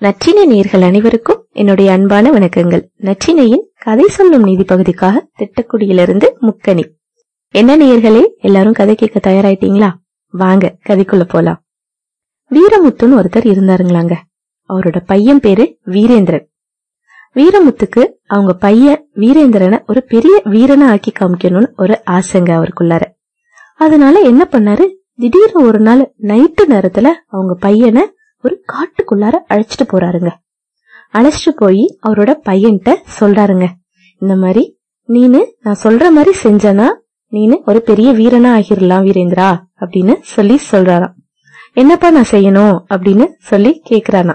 நற்றினை நேர்கள் அனைவருக்கும் என்னுடைய அன்பான வணக்கங்கள். நற்றினையின் கதை சொல்லும் நீதி பகுதிக்காக திட்டக்குடியிலிருந்து முக்கணி என்ன நேயர்களே எல்லாரும் கதை கேட்க தயாராயிட்டீங்களா? வாங்க கதைக்குள்ள போலாம். வீரமுத்துன்னு ஒருத்தர் இருந்தாருங்களாங்க. அவரோட பையன் பேரு வீரேந்திரன். வீரமுத்துக்கு அவங்க பையன் வீரேந்திரனை ஒரு பெரிய வீரனை ஆக்கி காமிக்கணும்னு ஒரு ஆசைங்க அவருக்குள்ளார. அதனால என்ன பண்ணாரு? திடீர்னு ஒரு நாள் நைட்டு நேரத்துல அவங்க பையனை ஒரு காட்டுக்குள்ளார அழைச்சிட்டு போறாருங்க. அழைச்சிட்டு போய் அவரோட பையன்கிட்ட சொல்றாருங்க. இந்த மாதிரி நீனு நான் சொல்ற மாதிரி செஞ்சனா நீனு ஒரு பெரிய வீரனா ஆகிரலாம் வீரேந்திரா அப்படின்னு சொல்லி சொல்றாராம். என்னப்பா நான் செய்யணும்? அப்படின்னு சொல்லி கேக்குறானா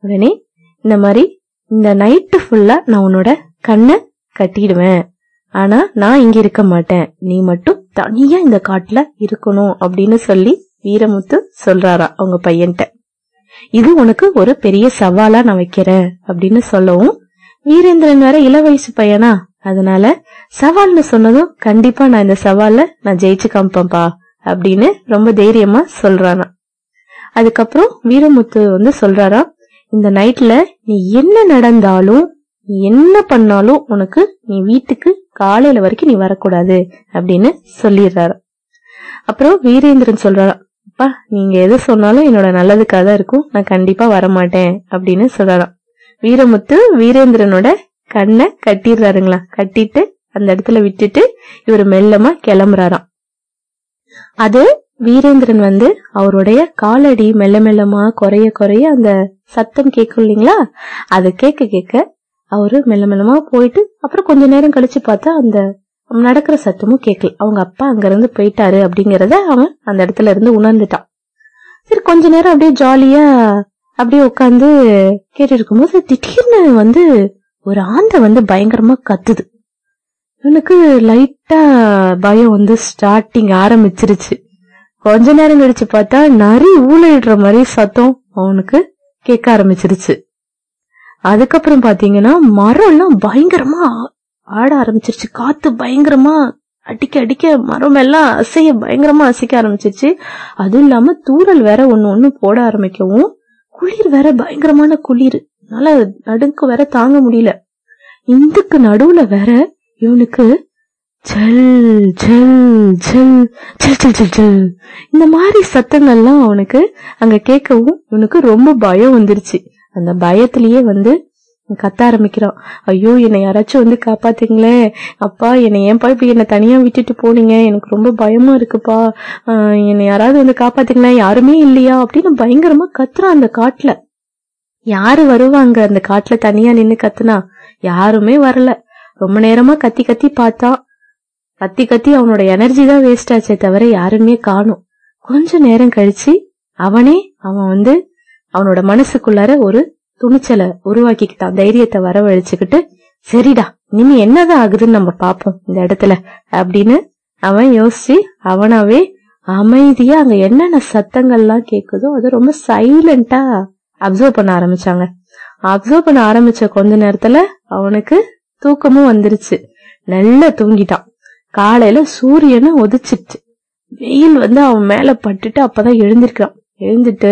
உடனே இந்த மாதிரி இந்த நைட்டு ஃபுல்லா நான் உன்னோட கண்ணை கட்டிடுவேன். ஆனா நான் இங்க இருக்க மாட்டேன். நீ மட்டும் தனியா இந்த காட்டுல இருக்கணும் அப்படின்னு சொல்லி வீரமுத்து சொல்றாரா அவங்க பையன்கிட்ட. இது உனக்கு ஒரு பெரிய சவாலா நான் வைக்கிறேன் அப்படின்னு சொல்லவும் வீரேந்திரன் வேற இள வயசு பையனா? அதனால சவால்னு சொன்னதும் கண்டிப்பா நான் இந்த சவால்ல நான் ஜெயிச்சு காமிப்பேன்பா அப்படின்னு ரொம்ப தைரியமா சொல்றானா அதுக்கப்புறம் வீரமுத்து வந்து சொல்றாரா இந்த நைட்ல நீ என்ன நடந்தாலும் நீ என்ன பண்ணாலும் உனக்கு நீ வீட்டுக்கு காலையில வரைக்கும் நீ வரக்கூடாது அப்படின்னு சொல்லிடுறாரு அப்புறம் வீரேந்திரன் சொல்றாரா அப்பா நீங்க எது சொன்னாலும் என்னோட நல்லதுக்காக தான் இருக்கும். நான் கண்டிப்பா வரமாட்டேன் அப்படின்னு சொல்லலாம். வீரமுத்து வீரேந்திரனோட கண்ணை கட்டிடுறாருங்களா? கட்டிட்டு அந்த இடத்துல விட்டுட்டு இவர் மெல்லமா கிளம்புறாராம். அது வீரேந்திரன் வந்து அவருடைய காலடி மெல்ல மெல்லமா குறைய குறைய அந்த சத்தம் கேட்கும் இல்லைங்களா? அதை கேட்க கேட்க அவரு மெல்ல மெல்லமா போயிட்டு அப்புறம் கொஞ்ச நேரம் கழிச்சு பார்த்தா அந்த நடக்கிற சத்தமும் கேட்கல அவங்க அப்பா அங்கிருந்து போயிட்டாரு அப்படிங்கறத அவன் அந்த இடத்துல இருந்து உணர்ந்துட்டான். சரி கொஞ்ச நேரம் அப்படியே ஜாலியா அப்படியே உட்காந்து கேட்டு இருக்கும்போது திடீர்னு வந்து ஒரு ஆந்தை வந்து பயங்கரமா கத்துது. இவனுக்கு லைட்டா பயம் வந்து ஸ்டார்டிங் ஆரம்பிச்சிருச்சு. கொஞ்ச நேரம் கழிச்சு பார்த்தா நரி ஊழிடுற மாதிரி சத்தம் அவனுக்கு கேட்க ஆரம்பிச்சிருச்சு. அதுக்கப்புறம் பாத்தீங்கன்னா மரம் எல்லாம் பயங்கரமா ஆட ஆரம்பிச்சிருச்சு. காத்து பயங்கரமா அடிக்க அடிக்க மரம் எல்லாம் அசைய பயங்கரமா அசைக்க ஆரம்பிச்சிருச்சு. அதுவும் இல்லாம தூரல் வேற ஒண்ணு ஒண்ணு போட ஆரம்பிக்கவும் குளிர் வேற பயங்கரமான குளிர். அதனால நடுக்கு வேற தாங்க முடியல. இந்துக்கு நடுவுல வேற இவனுக்கு ஜல் ஜல் ஜல் ஜல் ஜல் ஜல் ஜல். இந்த மாதிரி சத்தங்கள்லாம் அவனுக்கு அங்க கேட்கவும் இவனுக்கு ரொம்ப பயம் வந்துருச்சு. அந்த பயத்திலேயே வந்து கத்த ஆரம்பிக்கிறான் ஐயோ என்னை யாராச்சும் வந்து காப்பாத்துங்களேன் அப்பா என்னை ஏன்பா இப்ப என்னை தனியா விட்டுட்டு போனீங்க? எனக்கு ரொம்ப பயமா இருக்குப்பா. என்னை யாராவது வந்து காப்பாத்துங்களேன் யாருமே இல்லையா? அப்படின்னு பயங்கரமா கத்துறான் அந்த காட்டுல. யாரு வருவாங்க அந்த காட்டுல தனியா நின்னு கத்துனா? யாருமே வரல. ரொம்ப நேரமா கத்தி கத்தி பார்த்தா கத்தி கத்தி அவனோட எனர்ஜி தான் வேஸ்ட் ஆச்சே தவிர யாருமே காணும். கொஞ்ச நேரம் கழிச்சு அவனே அவன் வந்து அவனோட மனசுக்குள்ளார ஒரு துணிச்சலை உருவாக்கிக்கிட்டான் தைரியத்தை வரவழைச்சுக்கிட்டு சரிடா இனிமே என்னதான் ஆகுதுன்னு நம்ம பாப்போம் இந்த இடத்துல அப்படின்னு அவன் யோசிச்சு அவனாவே அமைதியா அங்க என்னென்ன சத்தங்கள்லாம் கேக்குதோ அதை ரொம்ப சைலண்டா அப்சர்வ் பண்ண ஆரம்பிச்சாங்க. அப்சர்வ் பண்ண ஆரம்பிச்ச கொஞ்ச நேரத்துல அவனுக்கு தூக்கமும் வந்துருச்சு. நல்லா தூங்கிட்டான். காலையில சூரியனை உதிச்சிட்டு வெயில் வந்து அவன் மேல பட்டுட்டு அப்பதான் எழுந்திருக்கான் எழுந்துட்டு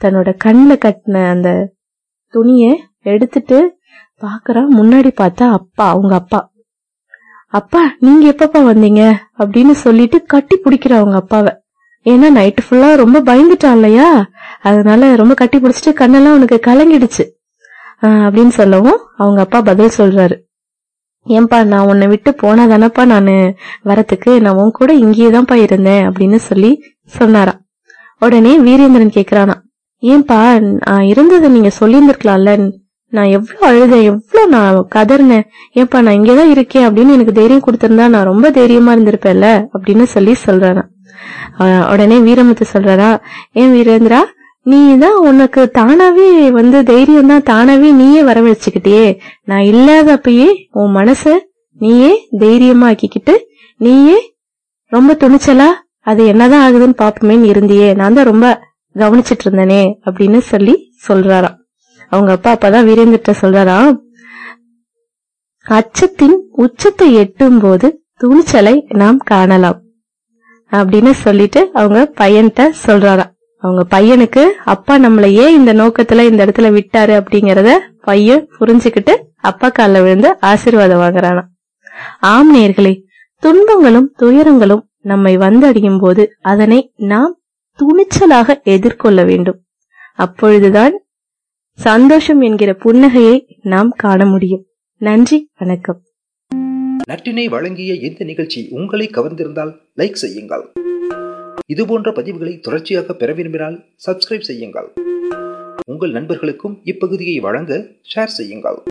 தன்னோட கண்ணுல கட்டின அந்த துணிய எடுத்துட்டு பாக்குறா. முன்னாடி பார்த்தா அப்பா அவங்க அப்பா. அப்பா நீங்க எப்பப்பா வந்தீங்க? அப்படின்னு சொல்லிட்டு கட்டி பிடிக்கிற அவங்க அப்பாவை. ஏன்னா நைட்டு ஃபுல்லா ரொம்ப பயந்துட்டான் இல்லையா? அதனால ரொம்ப கட்டி பிடிச்சிட்டு கண்ணெல்லாம் உனக்கு கலங்கிடுச்சு. அப்படின்னு சொல்லவும் அவங்க அப்பா பதில் சொல்றாரு. ஏன்பா நான் உன்னை விட்டு போனா தானப்பா நானு வரத்துக்கு? நான் உன் கூட இங்கேயே தான்ப்பா இருந்தேன் அப்படின்னு சொல்லி சொன்னாராம். உடனே வீரேந்திரன் கேக்குறானா ஏன்பா நான் இருந்ததை நீங்க சொல்லியிருந்திருக்கலாம்ல. நான் எவ்வளோ அழுதேன் எவ்வளோ நான் கதறினேன். ஏன்பா நான் இங்கதான் இருக்கேன் அப்படின்னு எனக்கு தைரியம் கொடுத்துருந்தா நான் ரொம்ப தைரியமா இருந்திருப்பேன்ல அப்படின்னு சொல்லி சொல்றானா உடனே வீரமுத்து சொல்றாரா ஏன் வீரேந்திரா நீ தான் உனக்கு தானாவே வந்து தைரியம் தான் தானாவே நீயே வரவழைச்சுக்கிட்டியே. நான் இல்லாதப்பயே உன் மனச நீயே தைரியமா ஆக்கிக்கிட்டு நீயே ரொம்ப துணிச்சலா அது என்னதான் ஆகுதுன்னு பாப்பமேன்னு இருந்தியே. நான் தான் ரொம்ப கவனிச்சிட்டு இருந்தனே அப்படின்னு சொல்லி சொல்றாராம். அவங்க அப்பா அப்பதான் வீரேந்திர சொல்றாராம். அச்சத்தின் உச்சத்தை எட்டும் போது துணிச்சலை நாம் காணலாம் அப்படின்னு சொல்லிட்டு அவங்க பையன்கிட்ட சொல்றாராம். அவங்க பையனுக்கு அப்பா நம்மள ஏன் இந்த நோக்கத்துல இந்த இடத்துல விட்டாரு அப்படிங்கறத பையன் புரிஞ்சுக்கிட்டு அப்பா கால விழுந்து ஆசீர்வாதம் வாங்குறானா ஆம் நேர்களே துன்பங்களும் துயரங்களும் நம்மை வந்தடையும் போது அதனை நாம் துணிச்சலாக எதிர்கொள்ள வேண்டும். அப்பொழுதுதான் சந்தோஷம் என்கிற புன்னகையை நாம் காண முடியும். நன்றி வணக்கம். நட்டினை வழங்கிய இந்த நிகழ்ச்சி உங்களை கவர்ந்திருந்தால் லைக் செய்யுங்கள். இதுபோன்ற பதிவுகளை தொடர்ச்சியாக பெற விரும்பினால் சப்ஸ்கிரைப் செய்யுங்கள். உங்கள் நண்பர்களுக்கும் இப்பகுதியை வழங்க ஷேர் செய்யுங்கள்.